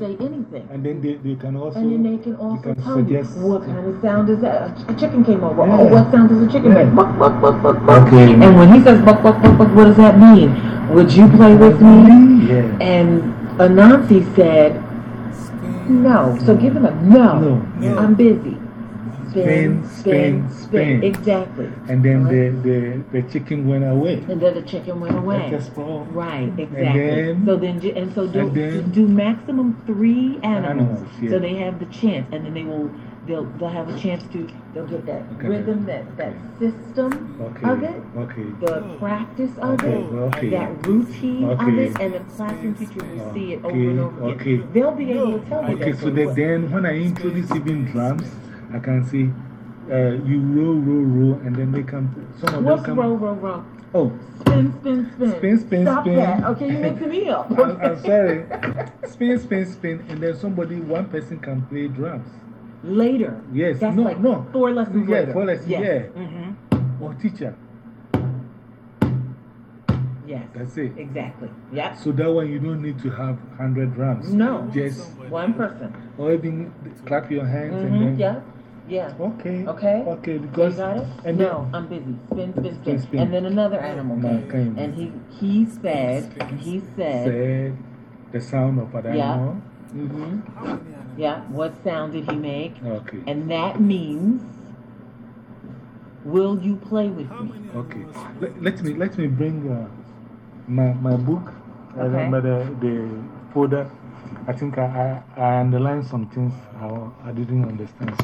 say anything. And then they, they can also. And then they can also can tell you suggest- what kind of sound is that? A chicken came over. Oh, yeah. Oh, what sound does a chicken Yeah. make? Buck, buck, buck, buck, buck. Okay. And when he says buck, buck, buck, buck, what does that mean? Would you play with me? Yeah. And Anansi said, no. So give him a no. No. No. I'm busy. Spin, spin, spin. Exactly. And then the, the, the chicken went away. And then the chicken went away. Just for- Right, exactly. then- so then, and so do, and then- do maximum three animals, Animals, yeah. so they have the chance, and then they will they'll they'll have a chance to they'll get that Okay. rhythm, that that system Okay. of it, Okay. the practice of Okay, it, okay. that routine of it, and the classroom teacher will see it over Okay, and over again. okay. They'll be able to tell you Okay, so that then when I introduce even drums, I can say, uh, you roll, roll, roll, and then they come, some of What's them come. roll, roll, roll? Oh, Spin, spin, spin. Spin, spin, Stop spin. that. Okay, you're mixing me up. I'm, I'm sorry. Spin, spin, spin, and then somebody, one person can play drums. Later. Yes, That's no, like no. four lessons Yeah, later. four lessons, yes. yeah. Mm-hmm. Or teacher. Yes. That's it. Exactly. Yep. So that one you don't need to have 100 drums. No. Just, One person. or even clap your hands and Mm-hmm. then. Yeah. Yeah. Okay. Okay. Okay, You got it? And no, I'm busy. Spin, spin, spin. Spin, spin. And then another animal came. came. And he he said, he said, said the sound of an Yeah. animal. mm-hmm. Yeah. What sound did he make? Okay. And that means, will you play with me? Okay. Let, let me let me bring uh, my my book. I Okay. remember the, the folder. I think I, I, I underlined some things I, I didn't understand.